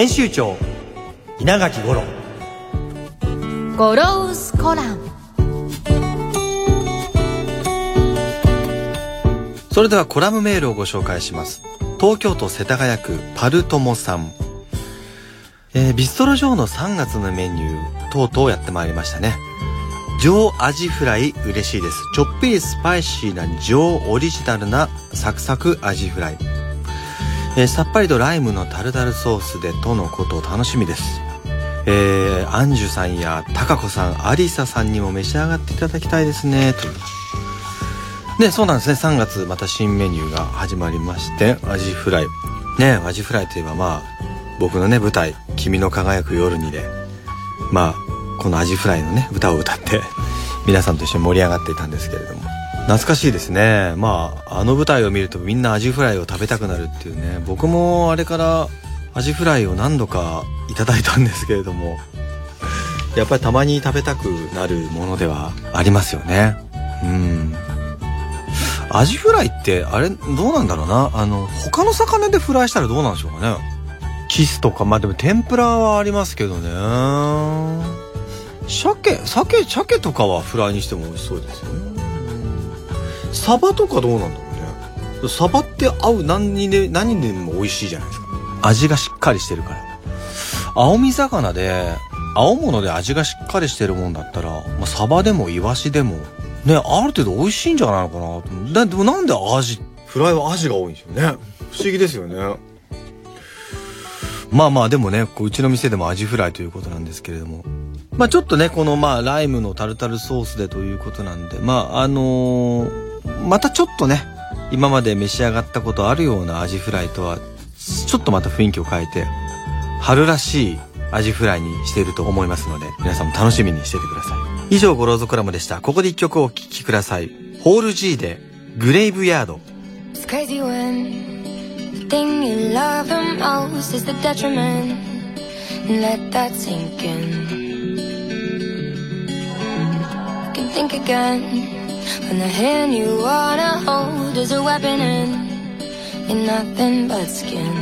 編集長稲垣五郎。ゴロウスコラムそれではコラムメールをご紹介します。東京都世田谷区パルトモさん、えービストロ上の3月のメニューとうとうやってまいりましたね。上アジフライ嬉しいです。ちょっぴりスパイシーな上オリジナルなサクサクアジフライえーさっぱりとライムのタルタルソースでとのこと楽しみです。えー、アンジュさんやタカコさん、アリサさんにも召し上がっていただきたいですね、という。で、そうなんですね。3月また新メニューが始まりまして、アジフライ。ね、アジフライといえばまあ、僕のね、舞台、君の輝く夜にで、まあ、このアジフライのね、歌を歌って、皆さんと一緒に盛り上がっていたんですけれども。懐かしいですね。まあ、あの舞台を見るとみんなアジフライを食べたくなるっていうね。僕もあれからアジフライを何度かいただいたんですけれども、やっぱりたまに食べたくなるものではありますよね。うん。アジフライって、あれ、どうなんだろうな。あの、他の魚でフライしたらどうなんでしょうかね。キスとか、まあでも天ぷらはありますけどね。鮭、鮭、鮭とかはフライにしても美味しそうですよね。サバとかどうなんだろうね。サバって合う何にで、何にでも美味しいじゃないですか。味がしっかりしてるから。青身魚で、青物で味がしっかりしてるもんだったら、まあ、サバでもイワシでも、ね、ある程度美味しいんじゃないのかな。だでもなんでアジ、フライはアジが多いんですよね。不思議ですよね。まあまあでもね、こううちの店でもアジフライということなんですけれども。まあちょっとね、このまあライムのタルタルソースでということなんで、まああのーまたちょっとね、今まで召し上がったことあるようなアジフライとは、ちょっとまた雰囲気を変えて、春らしいアジフライにしていると思いますので、皆さんも楽しみにしていてください。以上、ゴローズコラムでした。ここで一曲お聴きください。 Halsey で、 Graveyard。Think again when the hand you wanna hold is a weapon and you're nothing but skin.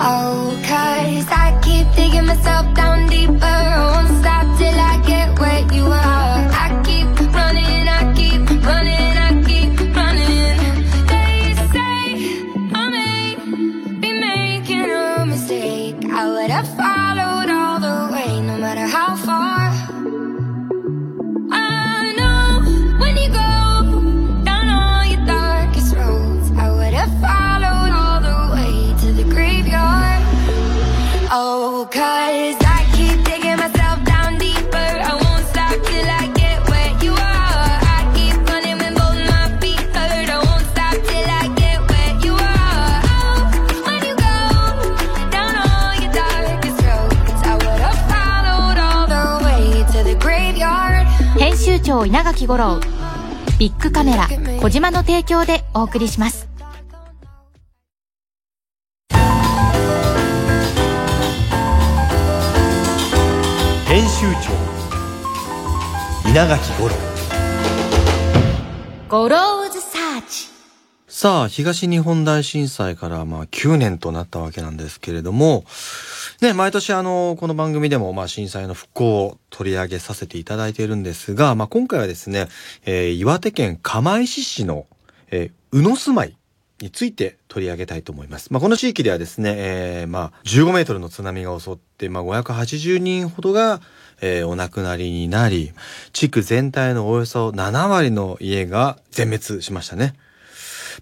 Oh, cause I keep digging myself down deeper. I won't stop till I get where you are. I keep running, I keep running, 長稲垣五郎ビッグカメラ小島の提供でお送りします。編集長稲垣五郎。ゴローズサーチさあ東日本大震災からまあ9年となったわけなんですけれどもね毎年あのこの番組でもまあ震災の復興を取り上げさせていただいているんですが、まあ、今回はですね、えー岩手県釜石市の、えー宇野住まいについて取り上げたいと思います。まあ、この地域ではですね、えーまあ、15メートルの津波が襲って、まあ、580人ほどが、えーお亡くなりになり、地区全体のおよそ7割の家が全滅しましたね。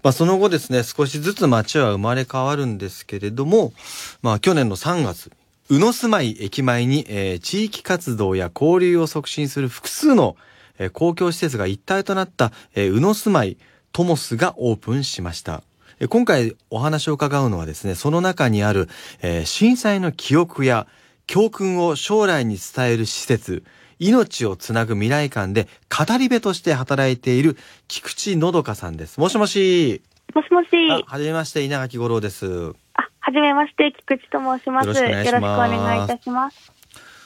まあ、その後ですね、少しずつ街は生まれ変わるんですけれども、まあ、去年の3月、宇野住まい駅前に、えー地域活動や交流を促進する複数の、えー公共施設が一体となった、えー宇野住まいトモスがオープンしました。え今回お話を伺うのはですね、その中にある、えー震災の記憶や教訓を将来に伝える施設、命をつなぐ未来館で語り部として働いている菊池のどかさんです。もしもし。もしもし。あ、はじめまして、稲垣吾郎です。あ、はじめまして、菊池と申します。よろしくお願いしますよろしくお願いいたします。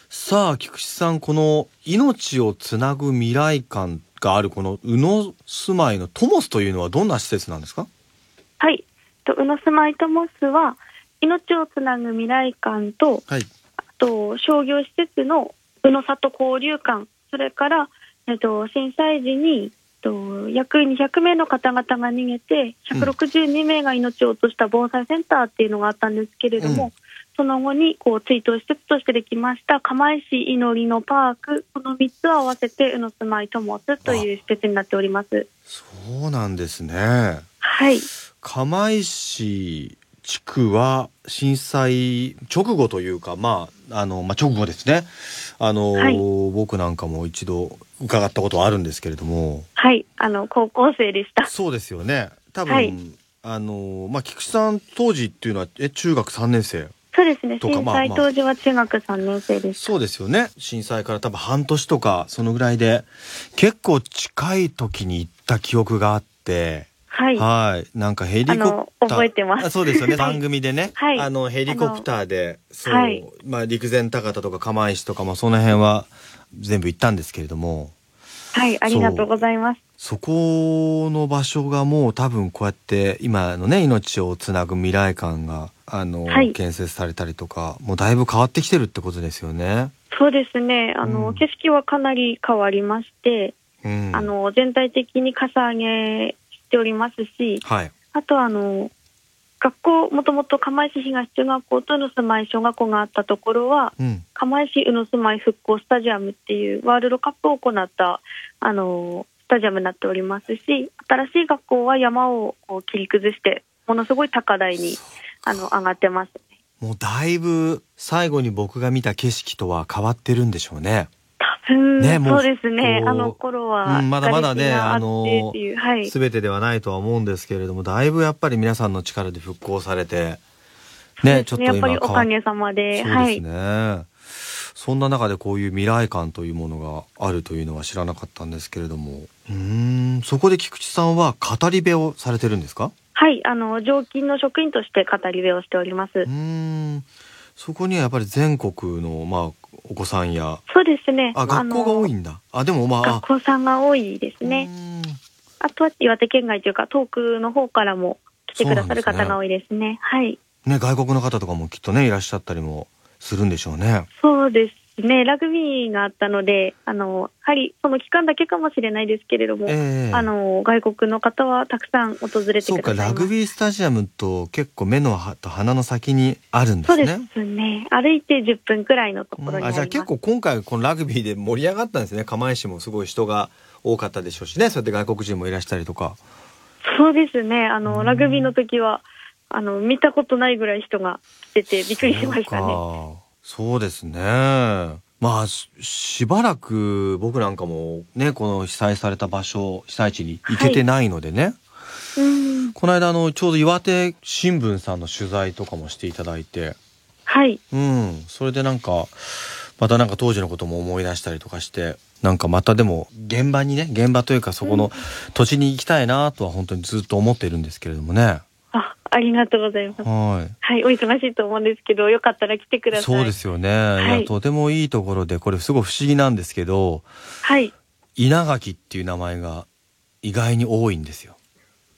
さあ、菊池さん、この命をつなぐ未来館があるこの宇野住まいのトモスというのはどんな施設なんですか？はい。と、宇野住まいとモスは、命をつなぐ未来館と、はい。あと、商業施設の宇野里交流館、それから、えっと、震災時に、えっと、約200名の方々が逃げて、162名が命を落とした防災センターっていうのがあったんですけれども、うんその後にこう追悼施設としてできました釜石祈りのパーク、この3つを合わせて宇野住まいと申すという施設になっております。そうなんですね。はい。釜石地区は震災直後というか、まあ、あの、まあ、直後ですね。あの、はい僕なんかも一度伺ったことはあるんですけれども、はい。あの、高校生でした。そうですよね。多分、はいあの、まあ、菊池さん当時っていうのは、え、中学3年生？そうですね。震災当時は中学3年生でした。そうですよね。震災から多分半年とか、そのぐらいで、結構近い時に行った記憶があって、はい。はい。なんかヘリコプター。覚えてますあそうですよね。は い番組でね。はいあの、ヘリコプターで、そう、はいまあ、陸前高田とか釜石とかもその辺は全部行ったんですけれども、はい。ありがとうございます。そこの場所がもう多分こうやって今のね、命をつなぐ未来館が、あの、はい建設されたりとか、もうだいぶ変わってきてるってことですよね。そうですね。あの、うん景色はかなり変わりまして、うん。あ、の、全体的にかさ上げしておりますし、はい。あとはあの、学校、もともと釜石東中学校と宇野住まい小学校があったところは、うん。釜石宇野住まい復興スタジアムっていうワールドカップを行った、あの、スタジアムになっておりますし、新しい学校は山を切り崩して、ものすごい高台に、あの、上がってます。もうだいぶ最後に僕が見た景色とは変わってるんでしょうね。多分、ねそうですね。あの頃は、うんまだまだねあのっていうはい。すべてではないとは思うんですけれども、だいぶやっぱり皆さんの力で復興されて、ね、ちょっとやっぱりおかげさまで、そうですはい。ね。そんな中でこういう未来感というものがあるというのは知らなかったんですけれども。うーん、そこで菊池さんは語り部をされてるんですか？はい、あの、常勤の職員として語り部をしておりますう。ーん、そこにはやっぱり全国の、まあ、お子さんや、そうですね。あ、学校が多いあんだ。あ、でもまのあ、学校さんが多いですうね。あとは岩手県外というか、遠くの方からも来てくださる方が多いですね。はい。ね、外国の方とかもきっとね、いらっしゃったりもするんでしょうね。そうですね。ラグビーがあったので、あの、やはりその期間だけかもしれないですけれども、ええあの、外国の方はたくさん訪れてそうか、くださいます。ラグビースタジアムと結構目のはと鼻の先にあるんでそうですね。すね。歩いて10分くらいのところにあります。あじゃあ結構今回このラグビーで盛り上がったんですね。釜石もすごい人が多かったでしょうしね。そうやって外国人もいらしたりとか。そうですね。あうんの、ラグビーの時は、あの、見たことないぐらい人が来ててびっくりしましたね。そうですね。まあししばらく僕なんかもねこの被災された場所被災地に行けてないのでね、うん。この間あのちょうど岩手新聞さんの取材とかもしていただいてはい。うんそれでなんかまたなんか当時のことも思い出したりとかしてなんかまたでも現場にね現場というかそこの土地に行きたいなとは本当にずっと思っているんですけれどもねあ、ありがとうございます。はいはい、お忙しいと思うんですけど、よかったら来てください。そうですよね、いいやとてもいいところでこれすごい不思議なんですけどはい。稲垣っていう名前が意外に多いんですよ。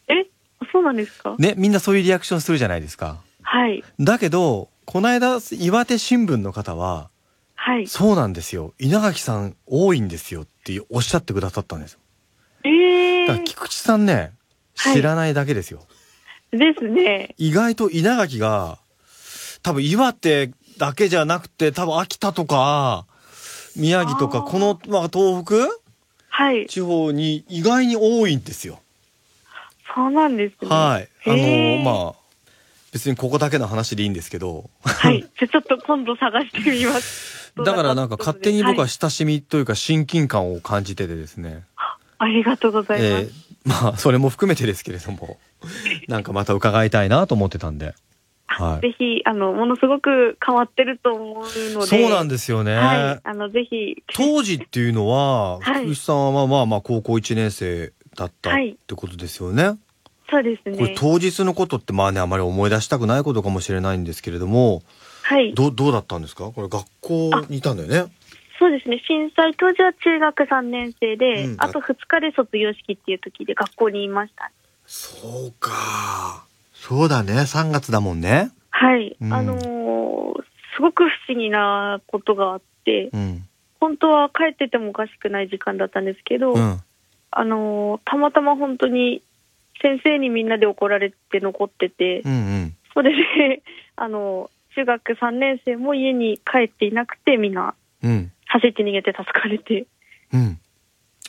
え？そうなんですか？ねみんなそういうリアクションするじゃないですか。はい。だけどこの間岩手新聞の方ははい。そうなんですよ稲垣さん多いんですよっておっしゃってくださったんですよ。えーだから、菊池さんねはい知らないだけですよ。ですね。意外と稲垣が多分岩手だけじゃなくて多分秋田とか宮城とかこの、まあ、東北？はい。地方に意外に多いんですよ。そうなんですね。はい。あのまあ別にここだけの話でいいんですけど、はい。じゃあちょっと今度探してみます。だからなんか勝手に僕ははい親しみというか親近感を感じててですね。ありがとうございます。えーまあ、それも含めてですけれども、なんかまた伺いたいなと思ってたんで。はい。ぜひ、あの、ものすごく変わってると思うので。そうなんですよね。はい。あの、ぜひ。当時っていうのは、はい福士さんはまあまあ高校1年生だったっはいてことですよね。そうですこれね。当日のことってまあね、あまり思い出したくないことかもしれないんですけれども、はい。どう、どうだったんですか？これ学校にいたんだよね。そうですね。震災当時は中学3年生で、うんあと2日で卒業式っていう時で学校にいました。そうか。そうだね。3月だもんね。はい。うんあのーすごく不思議なことがあって、うん。本当は帰っててもおかしくない時間だったんですけど、うん。あのーたまたま本当に先生にみんなで怒られて残ってて、うんうん。それで、あのー中学3年生も家に帰っていなくて、みんなうん。走って逃げて助かれて。うん。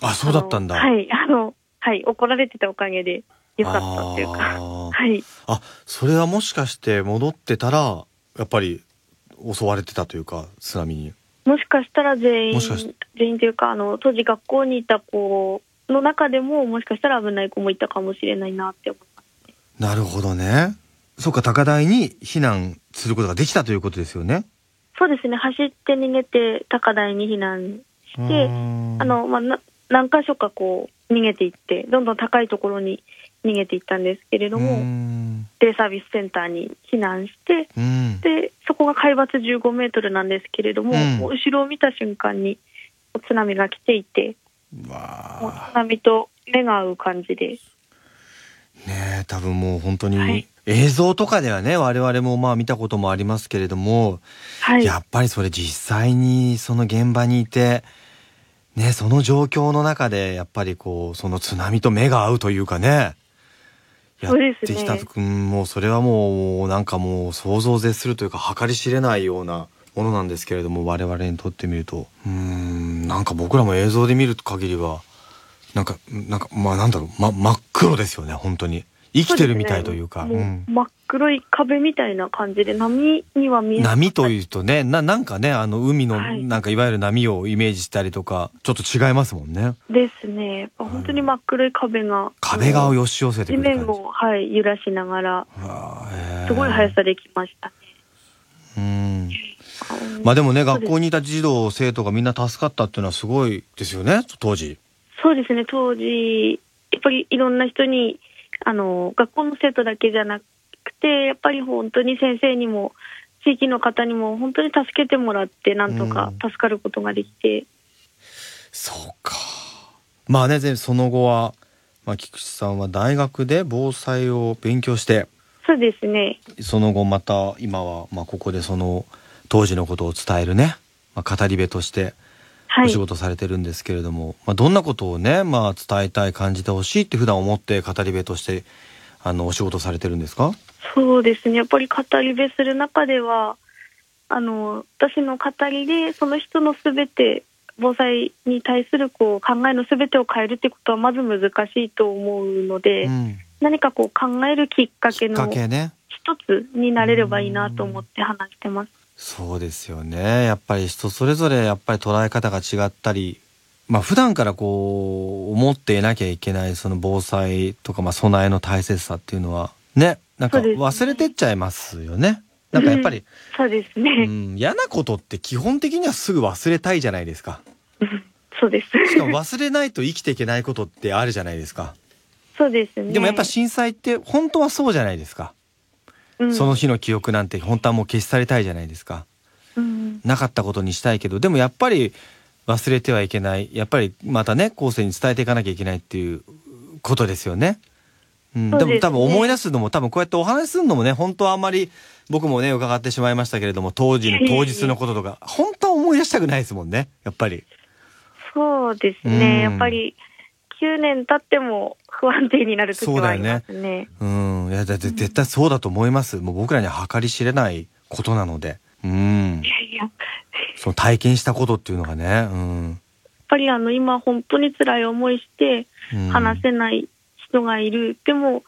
あ、そうだったんだ。はい、あの、はい、怒られてたおかげでよかったっていうか。はい。あ、それはもしかして戻ってたら、やっぱり襲われてたというか、津波に。もしかしたら全員全員というか、あの、当時学校にいた子の中でも、もしかしたら危ない子もいたかもしれないなって思います。なるほどね。そうか、高台に避難することができたということですよね。そうですね、走って逃げて高台に避難して、ああ、の、まあ、な何箇所かこう、逃げていって、どんどん高いところに逃げていったんですけれどうも、ん。デイサービスセンターに避難して、うん。で、そこが海抜15メートルなんですけれども、うん。もう後ろを見た瞬間に津波が来ていて、津波と目が合う感じで、あねえ、多分もう本当はにい映像とかではね、我々もまあ見たこともありますけれども、はい。やっぱりそれ実際にその現場にいて、ね、その状況の中で、やっぱりこう、その津波と目が合うというかね、やそうってですねきたと、うんもうそれはもう、なんかもう想像を絶するというか、計り知れないようなものなんですけれども、我々にとってみると、うーん、なんか僕らも映像で見る限りは、なんか、なんか、まあなんだろう、ま、真っ黒ですよね、本当に。生きてるみたいというか。そうねうんもう真っ黒い壁みたいな感じで、波には見えなかった波というとね、な、なんかね、あの、海の、はいなんかいわゆる波をイメージしたりとか、ちょっと違いますもんね。ですね。本当に真っ黒い壁が、壁画をあの押し寄せて地くる感じ。面を、はい、揺らしながら、すごい速さで来ましたね。うん。まあでもね、学校にいた児童、生徒がみんな助かったっていうのはすごいですよね、当時。そうですね、当時、やっぱりいろんな人に、あの、学校の生徒だけじゃなくて、やっぱり本当に先生にも、地域の方にも本当に助けてもらって、なんとか助かることができて、そうか。まあね、でその後は、まあ、菊池さんは大学で防災を勉強して、そうですね、その後また今は、まあ、ここでその当時のことを伝えるね、まあ、語り部としてはいお仕。事されてるんですけれども、まあ、どんなことをね、まあ、伝えたい感じてほしいって普段思って語り部としてあのお仕事されてるんですか？そうですね、やっぱり語り部する中では、あの、私の語りで、その人のすべて、防災に対するこう考えのすべてを変えるってことはまず難しいと思うので、うん、何かこう考えるきっかけの一つになれればいいなと思って話してます。そうですよねやっぱり人それぞれやっぱり捉え方が違ったりまあ普段からこう思っていなきゃいけないその防災とかまあ備えの大切さっていうのはねなんか忘れてっちゃいますよね。なんかやっぱり、そうですうね。ん、嫌なことって基本的にはすぐ忘れたいじゃないですか。そうです。しかも忘れないと生きていけないことってあるじゃないですか。そうですね。でもやっぱ震災って本当はそうじゃないですか。うんその日の記憶なんて本当はもう消し去りたいじゃないですか。うんなかったことにしたいけど、でもやっぱり忘れてはいけない。やっぱりまたね、後世に伝えていかなきゃいけないっていうことですよね。でも多分思い出すのも多分こうやってお話しするのもね、本当はあんまり僕もね、伺ってしまいましたけれども、当時の当日のこととか、本当は思い出したくないですもんね、やっぱり。そうですうんね。やっぱり9年経っても不安定になる時はありますね。うん。いや、だって絶対そうだと思います。もう僕らには計り知れないことなので。うんい。やいや、やっその体験したことっていうのがね。うん。ぱりあの今本当に辛い思いしてうん話せない人がいる。でも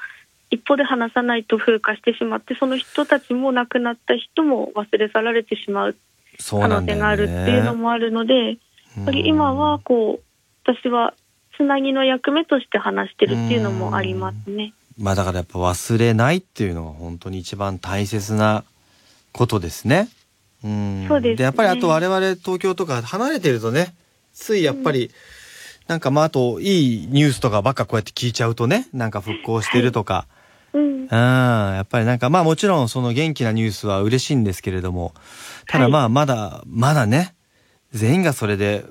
一方で話さないと風化してしまって、その人たちも亡くなった人も忘れ去られてしまう可。能性があるっていうのもあるので、やっぱり今はこう、私はつなぎの役目として話してるっていうのもありますね。まあだからやっぱ忘れないっていうのが本当に一番大切なことですね。うん。そうですねやっぱりあと我々東京とか離れてるとね、ついやっぱり、なんかまああといいニュースとかばっかこうやって聞いちゃうとね、なんか復興してるとか、うんう。ん、やっぱりなんかまあもちろんその元気なニュースは嬉しいんですけれども、ただまあまだ、まだね、全員がそれで、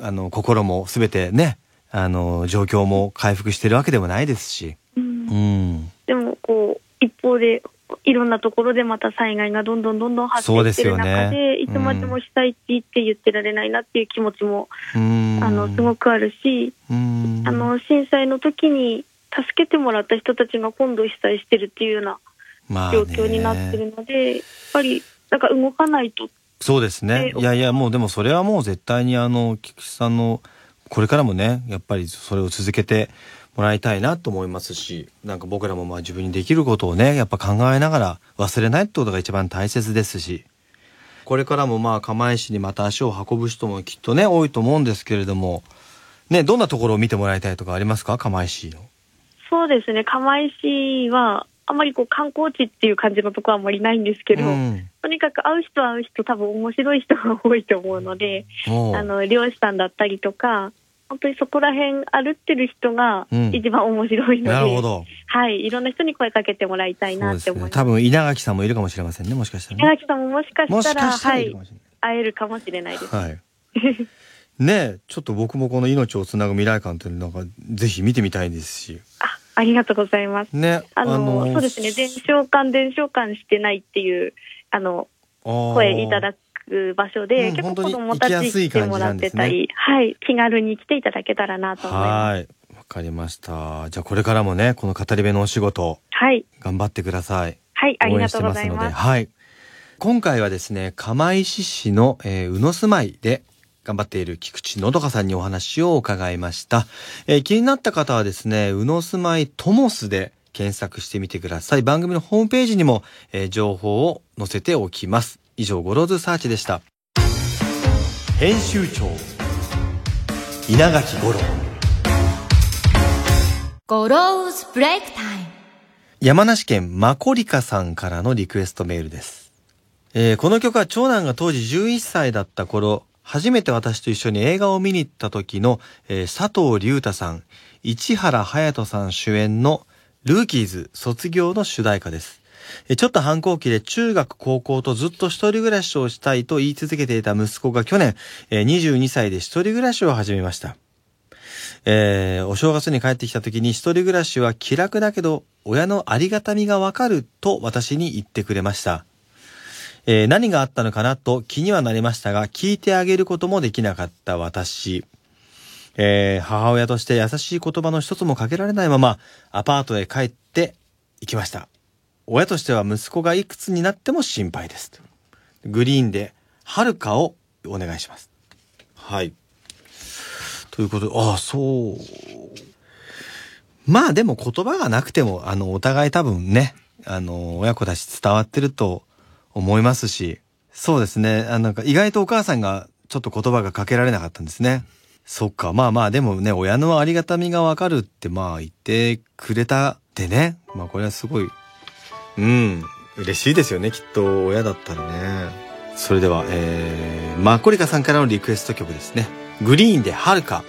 あの、心もすべてね、あの、状況も回復してるわけでもないですし、うんうん。でもこう一方でいろんなところでまた災害がどんどんどんどん発生してる中ででねいつまでも被災地って言ってられないなっていう気持ちも、うん。あのすごくあるし、うん。あの震災の時に助けてもらった人たちが今度被災してるっていうようなまあ状況になってるので、やっぱりなんか動かないとそうですね。えいやいや、もうでもそれはもう絶対にあの、菊池さんの、これからもね、やっぱりそれを続けてもらいたいなと思いますし、なんか僕らもまあ自分にできることをね、やっぱ考えながら忘れないってことが一番大切ですし、これからもまあ釜石にまた足を運ぶ人もきっとね、多いと思うんですけれども、ね、どんなところを見てもらいたいとかありますか？釜石の。そうですね釜石はあまりこう観光地っていう感じのところはあまりないんですけど、うん。とにかく会う人会う人多分面白い人が多いと思うので、あの漁師さんだったりとか本当にそこら辺歩ってる人がうん一番面白いので、なるほど。はいいろんな人に声かけてもらいたい。なって思います多分稲垣さんもいるかもしれませんね、もしかしたらね。稲垣さんももしかもしたらはい。会えるかもしれないです、はい。ねえ、ちょっと僕もこの命をつなぐ未来館っていうのなんかぜひ見てみたいですし。あありがとうございますね。あのそうですね伝承館伝承館してないっていうあの声いただく場所で、うん結構子供たち来てもらってたり、はい、気軽に来ていただけたらなと思います。はい。わかりました。じゃあこれからもね、この語り部のお仕事、はい、頑張ってください。はい、あり応がとうご援してますます。はい。今回はですね、釜石市の、えー、宇野住まいで頑張っている菊池のどかさんにお話を伺いました。えー気になった方はですね、宇野住まいトモスで検索してみてください。番組のホームページにも、えー情報を載せておきます。以上、ゴローズサーチでした。編集長稲垣吾郎ゴローズブレイクタイム山梨県マコリカさんからのリクエストメールです。えーこの曲は長男が当時11歳だった頃、初めて私と一緒に映画を見に行った時の、えー佐藤隆太さん、市原隼人さん主演のルーキーズ卒業の主題歌です。ちょっと反抗期で中学高校とずっと一人暮らしをしたいと言い続けていた息子が去年、22歳で一人暮らしを始めました。えーお正月に帰ってきた時に一人暮らしは気楽だけど、親のありがたみがわかると私に言ってくれました。えー何があったのかなと気にはなりましたが、聞いてあげることもできなかった私。えー母親として優しい言葉の一つもかけられないまま、アパートへ帰って行きました。親としては息子がいくつになっても心配です。グリーンで、はるかをお願いします。はい。ということで、ああ、そう。まあでも言葉がなくても、あの、お互い多分ね、あの、親子だし伝わってると思いますし、そうですね、あなんか意外とお母さんがちょっと言葉がかけられなかったんですね。そっか、まあまあでもね、親のありがたみがわかるってまあ言ってくれたってね、まあこれはすごい、うん、嬉しいですよね、きっと親だったらね。それでは、えー、マコリカさんからのリクエスト曲ですね。グリーンではるか。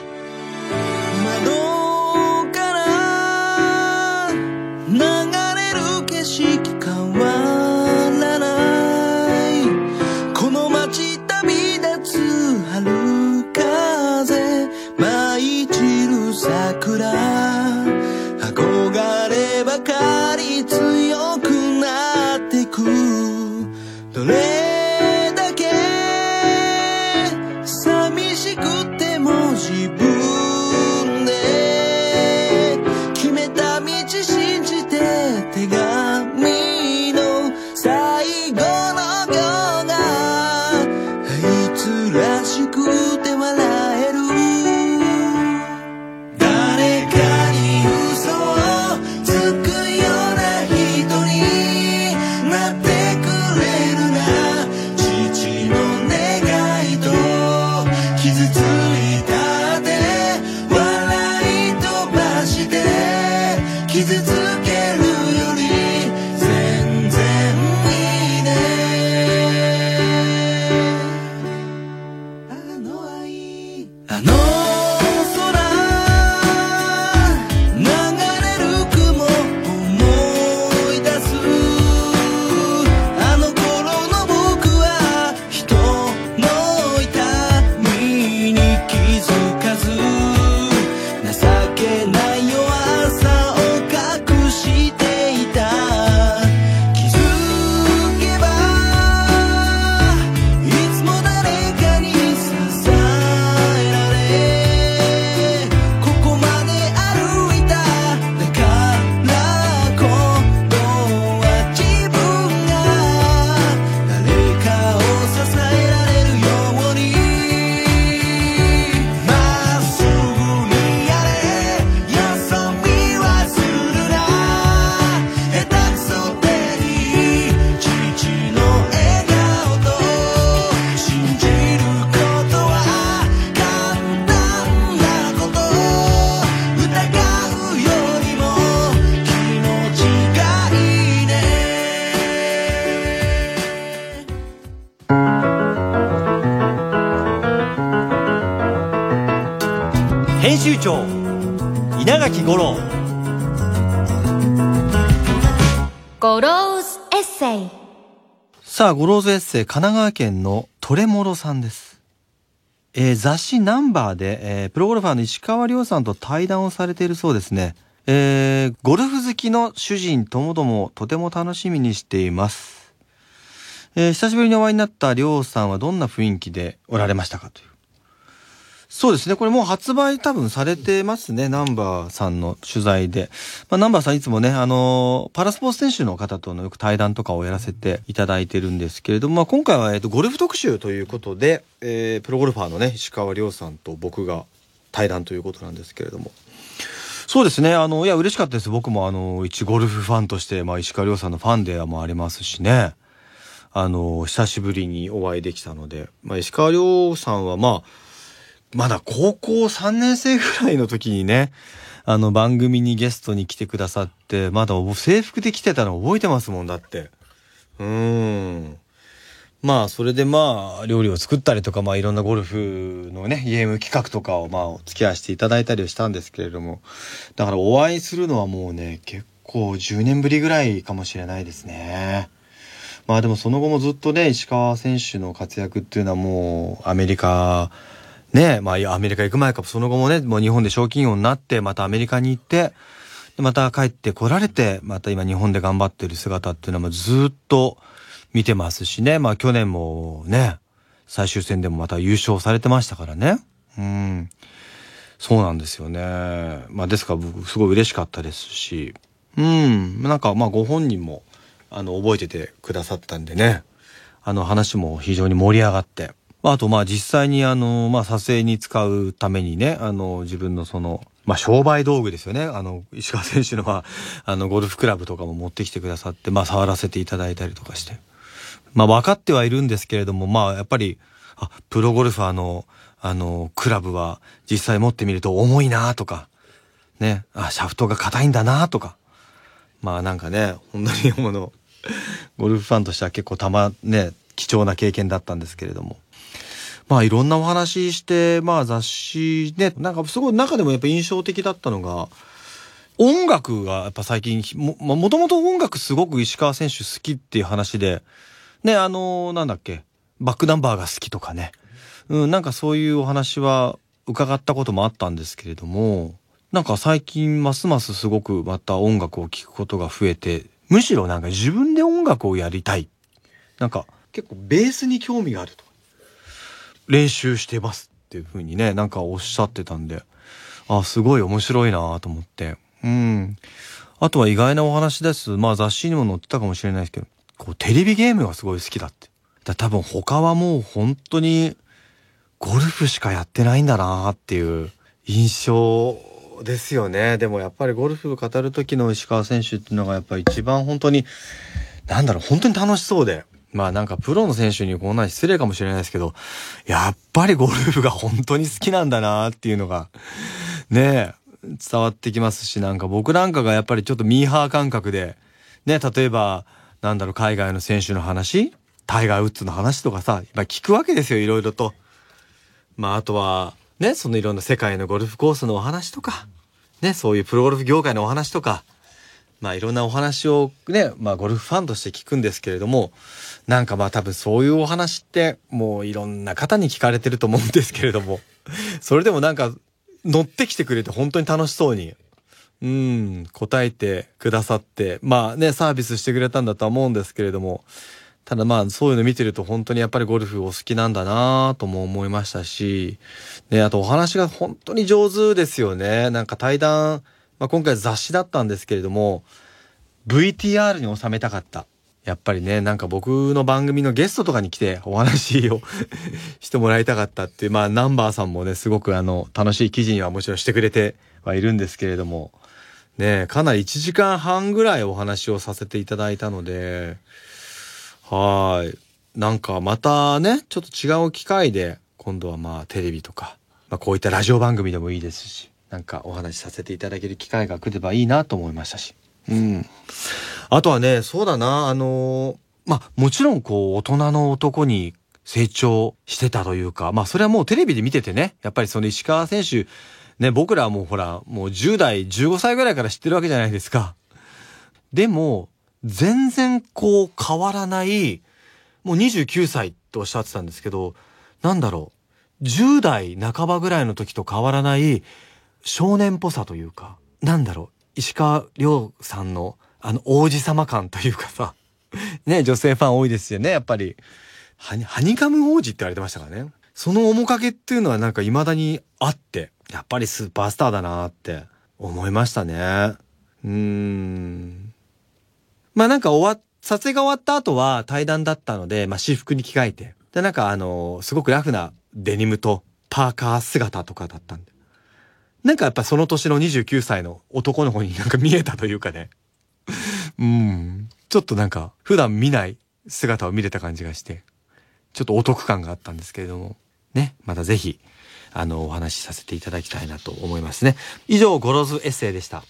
集長稲垣吾郎ゴローズエッセイさあ、ゴローズエッセイ、神奈川県のトレモロさんです。えー雑誌ナンバーで、えープロゴルファーの石川遼さんと対談をされているそうですね。えーゴルフ好きの主人ともどもとても楽しみにしています。えー久しぶりにお会いになった遼さんはどんな雰囲気でおられましたかという。そうですね。これもう発売多分されてますね。ナンバーさんの取材で。まあ、ナンバーさんいつもね、あのパラスポーツ選手の方とのよく対談とかをやらせていただいてるんですけれども、まあ、今回は、えっと、ゴルフ特集ということで、えープロゴルファーのね、石川亮さんと僕が対談ということなんですけれども。そうですね。あの、いや、嬉しかったです。僕もあの、一ゴルフファンとして、まあ、石川亮さんのファンでもありますしね。あの、久しぶりにお会いできたので、まあ、石川亮さんは、まあ、まだ高校3年生ぐらいの時にね、あの番組にゲストに来てくださって、まだ制服で来てたの覚えてますもんだって。うーん。まあ、それでまあ、料理を作ったりとか、まあ、いろんなゴルフのね、ゲーム企画とかをまあ、お付き合いしていただいたりしたんですけれども、だからお会いするのはもうね、結構10年ぶりぐらいかもしれないですね。まあでもその後もずっとね、石川選手の活躍っていうのはもう、アメリカ、ね、まあアメリカ行く前か、その後もね、もう日本で賞金王になって、またアメリカに行って、また帰って来られて、また今日本で頑張ってる姿っていうのはもうずっと見てますしね。まあ去年もね、最終戦でもまた優勝されてましたからね。うん。そうなんですよね。まあですから僕すごい嬉しかったですし、うん。なんかまあご本人も、あの、覚えててくださったんでね。あの話も非常に盛り上がって。まああとまあ実際にあの、まあ撮影に使うためにね、あの、自分のその、まあ商売道具ですよね。あの、石川選手のまあ、あの、ゴルフクラブとかも持ってきてくださって、まあ触らせていただいたりとかして。まあ分かってはいるんですけれども、まあやっぱり、あ、プロゴルファーの、あの、クラブは実際持ってみると重いなとか、ね、あ、シャフトが硬いんだなとか。まあなんかね、本当にもの、ゴルフファンとしては結構たま、ね、貴重な経験だったんですけれども。まあいろんなお話しして、まあ雑誌ね、なんかすごい中でもやっぱ印象的だったのが、音楽がやっぱ最近、も、まあもともと音楽すごく石川選手好きっていう話で、ね、あのなんだっけ、バックナンバーが好きとかね。うん、なんかそういうお話は伺ったこともあったんですけれども、なんか最近ますますすごくまた音楽を聴くことが増えて、むしろなんか自分で音楽をやりたい。なんか結構ベースに興味があると。練習してますっていう風にね、なんかおっしゃってたんで、あ、すごい面白いなと思って。うん。あとは意外なお話です。まあ雑誌にも載ってたかもしれないですけど、こうテレビゲームがすごい好きだって。だ多分他はもう本当にゴルフしかやってないんだなっていう印象ですよね。でもやっぱりゴルフを語る時の石川選手っていうのがやっぱり一番本当に、なんだろう、本当に楽しそうで。まあなんかプロの選手にこんな失礼かもしれないですけど、やっぱりゴルフが本当に好きなんだなっていうのが、ねえ、伝わってきますし、なんか僕なんかがやっぱりちょっとミーハー感覚で、ね、例えば、なんだろう、海外の選手の話タイガー・ウッズの話とかさ、まあ聞くわけですよ、いろいろと。まああとは、ね、そのいろんな世界のゴルフコースのお話とか、ね、そういうプロゴルフ業界のお話とか、まあいろんなお話をね、まあゴルフファンとして聞くんですけれども、なんかまあ多分そういうお話ってもういろんな方に聞かれてると思うんですけれども、それでもなんか乗ってきてくれて本当に楽しそうに、うん、答えてくださって、まあね、サービスしてくれたんだとは思うんですけれども、ただまあそういうの見てると本当にやっぱりゴルフお好きなんだなとも思いましたし、ね、あとお話が本当に上手ですよね。なんか対談、まあ今回雑誌だったんですけれども、VTR に収めたかった。やっぱりね、なんか僕の番組のゲストとかに来てお話を してもらいたかったっていう、まあナンバーさんもね、すごくあの、楽しい記事にはもちろんしてくれてはいるんですけれども、ね、かなり1時間半ぐらいお話をさせていただいたので、はい。なんかまたね、ちょっと違う機会で、今度はまあテレビとか、まあこういったラジオ番組でもいいですし、なんかお話しさせていただける機会が来ればいいなと思いましたし。うん。あとはね、そうだな、あのまあもちろんこう大人の男に成長してたというか、まあそれはもうテレビで見ててね、やっぱりその石川選手ね、僕らはもうほら、もう10代、15歳ぐらいから知ってるわけじゃないですか。でも、全然こう変わらない、もう29歳とおっしゃってたんですけど、なんだろう、10代半ばぐらいの時と変わらない少年っぽさというか、なんだろう、石川亮さんのあの王子様感というかさ、ね、女性ファン多いですよね、やっぱり。ハニハニカム王子って言われてましたからね。その面影っていうのはなんか未だにあって、やっぱりスーパースターだなって思いましたね。うーん。まあなんか終わ、撮影が終わった後は対談だったので、まあ私服に着替えて。で、なんかあのすごくラフなデニムとパーカー姿とかだったんで。なんかやっぱその年の29歳の男の子になんか見えたというかね。うん。ちょっとなんか普段見ない姿を見れた感じがして、ちょっとお得感があったんですけれども、ね、またぜひ、あの、お話しさせていただきたいなと思いますね。以上、ゴローズエッセイでした。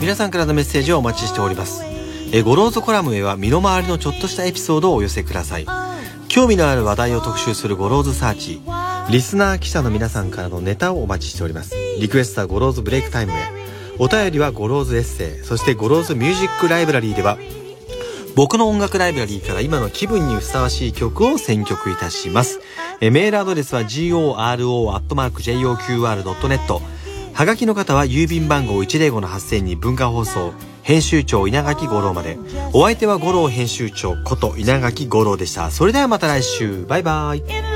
皆さんからのメッセージをお待ちしております。えーゴローズコラムへは身の回りのちょっとしたエピソードをお寄せください。興味のある話題を特集するゴローズサーチ。リスナー記者の皆さんからのネタをお待ちしております。リクエストはゴローズブレイクタイムへ。お便りはゴローズエッセイ、そしてゴローズミュージックライブラリーでは、僕の音楽ライブラリーから今の気分にふさわしい曲を選曲いたします。えメールアドレスは goro.joqr.net はがきの方は郵便番号105-8000に文化放送編集長稲垣吾郎まで。お相手は吾郎編集長こと稲垣吾郎でした。それではまた来週。バイバイ。